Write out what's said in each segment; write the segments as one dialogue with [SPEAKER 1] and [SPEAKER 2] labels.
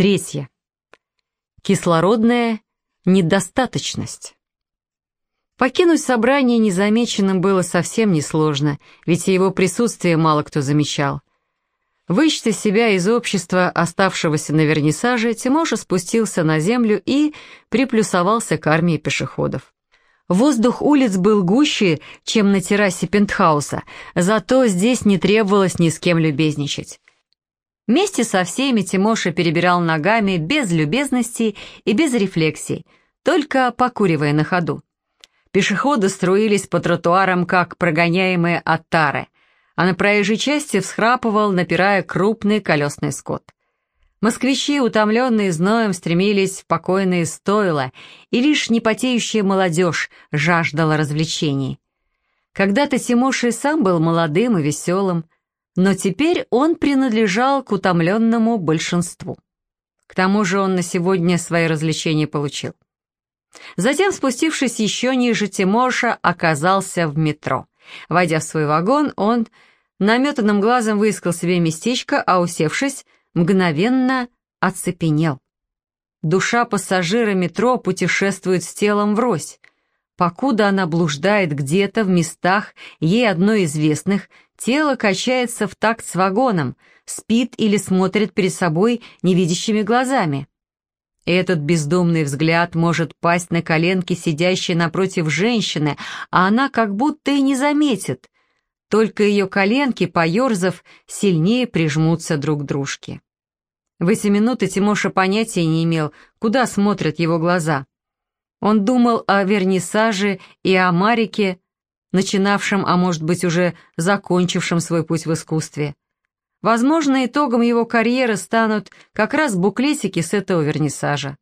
[SPEAKER 1] Третье. Кислородная недостаточность. Покинуть собрание незамеченным было совсем несложно, ведь его присутствие мало кто замечал. Вычтя себя из общества, оставшегося на вернисаже, Тимоша спустился на землю и приплюсовался к армии пешеходов. Воздух улиц был гуще, чем на террасе пентхауса, зато здесь не требовалось ни с кем любезничать. Вместе со всеми Тимоша перебирал ногами без любезностей и без рефлексий, только покуривая на ходу. Пешеходы струились по тротуарам, как прогоняемые оттары, а на проезжей части всхрапывал, напирая крупный колесный скот. Москвичи, утомленные зноем, стремились в покойные стойла, и лишь непотеющая молодежь жаждала развлечений. Когда-то Тимоша и сам был молодым и веселым, но теперь он принадлежал к утомленному большинству. К тому же он на сегодня свои развлечения получил. Затем, спустившись еще ниже, Тимоша оказался в метро. Войдя в свой вагон, он наметанным глазом выискал себе местечко, а усевшись, мгновенно оцепенел. Душа пассажира метро путешествует с телом врозь. Покуда она блуждает где-то в местах, ей одно известных, тело качается в такт с вагоном, спит или смотрит перед собой невидящими глазами. Этот бездумный взгляд может пасть на коленки сидящей напротив женщины, а она как будто и не заметит. Только ее коленки, поерзав, сильнее прижмутся друг к дружке. В эти минуты Тимоша понятия не имел, куда смотрят его глаза. Он думал о вернисаже и о Марике, начинавшем, а может быть уже закончившем свой путь в искусстве. Возможно, итогом его карьеры станут как раз буклетики с этого вернисажа.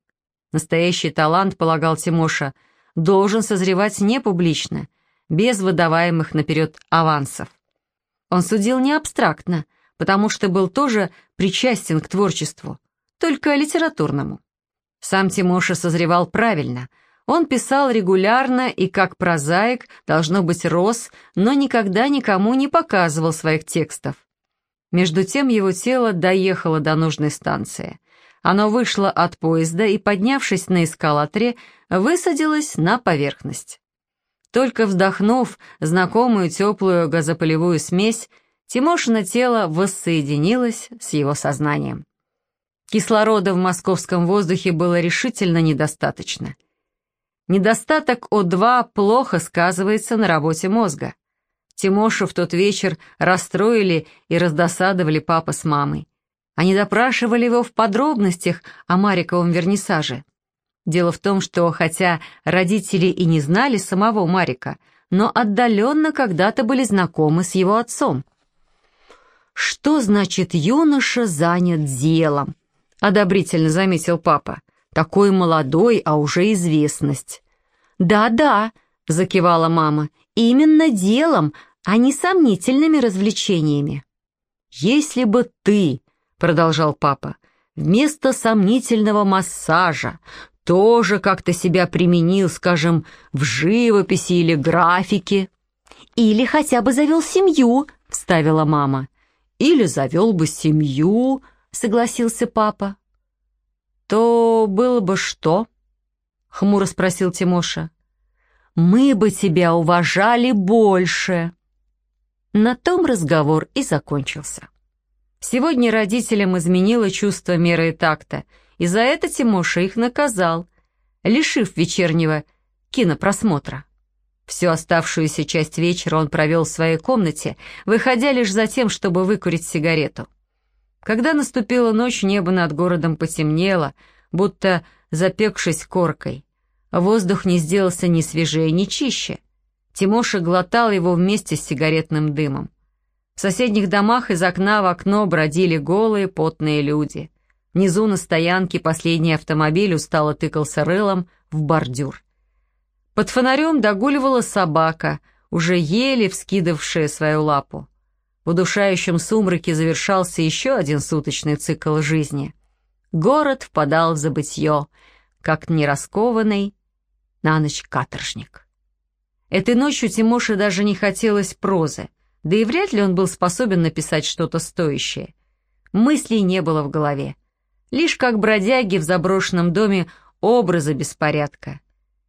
[SPEAKER 1] Настоящий талант, полагал Тимоша, должен созревать не публично, без выдаваемых наперед авансов. Он судил не абстрактно, потому что был тоже причастен к творчеству, только литературному. Сам Тимоша созревал правильно — он писал регулярно и как прозаик, должно быть, рос, но никогда никому не показывал своих текстов. Между тем его тело доехало до нужной станции. Оно вышло от поезда и, поднявшись на эскалаторе, высадилось на поверхность. Только вздохнув знакомую теплую газопылевую смесь, Тимошина тело воссоединилось с его сознанием. Кислорода в московском воздухе было решительно недостаточно — Недостаток О2 плохо сказывается на работе мозга. Тимошу в тот вечер расстроили и раздосадовали папа с мамой. Они допрашивали его в подробностях о Мариковом вернисаже. Дело в том, что хотя родители и не знали самого Марика, но отдаленно когда-то были знакомы с его отцом. «Что значит юноша занят делом?» — одобрительно заметил папа. Такой молодой, а уже известность. «Да-да», — закивала мама, — «именно делом, а не сомнительными развлечениями». «Если бы ты», — продолжал папа, — «вместо сомнительного массажа тоже как-то себя применил, скажем, в живописи или графике». «Или хотя бы завел семью», — вставила мама. «Или завел бы семью», — согласился папа то было бы что?» — хмуро спросил Тимоша. «Мы бы тебя уважали больше». На том разговор и закончился. Сегодня родителям изменило чувство меры и такта, и за это Тимоша их наказал, лишив вечернего кинопросмотра. Всю оставшуюся часть вечера он провел в своей комнате, выходя лишь за тем, чтобы выкурить сигарету. Когда наступила ночь, небо над городом потемнело, будто запекшись коркой. Воздух не сделался ни свежее, ни чище. Тимоша глотал его вместе с сигаретным дымом. В соседних домах из окна в окно бродили голые, потные люди. Внизу на стоянке последний автомобиль устало тыкался рылом в бордюр. Под фонарем догуливала собака, уже еле вскидавшая свою лапу. В удушающем сумраке завершался еще один суточный цикл жизни. Город впадал в забытье, как нераскованный на ночь каторжник. Этой ночью Тимоше даже не хотелось прозы, да и вряд ли он был способен написать что-то стоящее. Мыслей не было в голове. Лишь как бродяги в заброшенном доме образа беспорядка.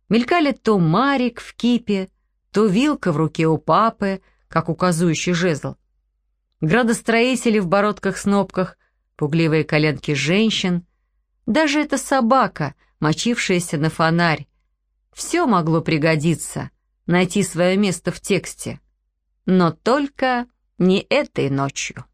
[SPEAKER 1] Мелькали то Марик в кипе, то вилка в руке у папы, как указующий жезл. Градостроители в бородках-снопках, пугливые коленки женщин, даже эта собака, мочившаяся на фонарь. Все могло пригодиться, найти свое место в тексте. Но только не этой ночью.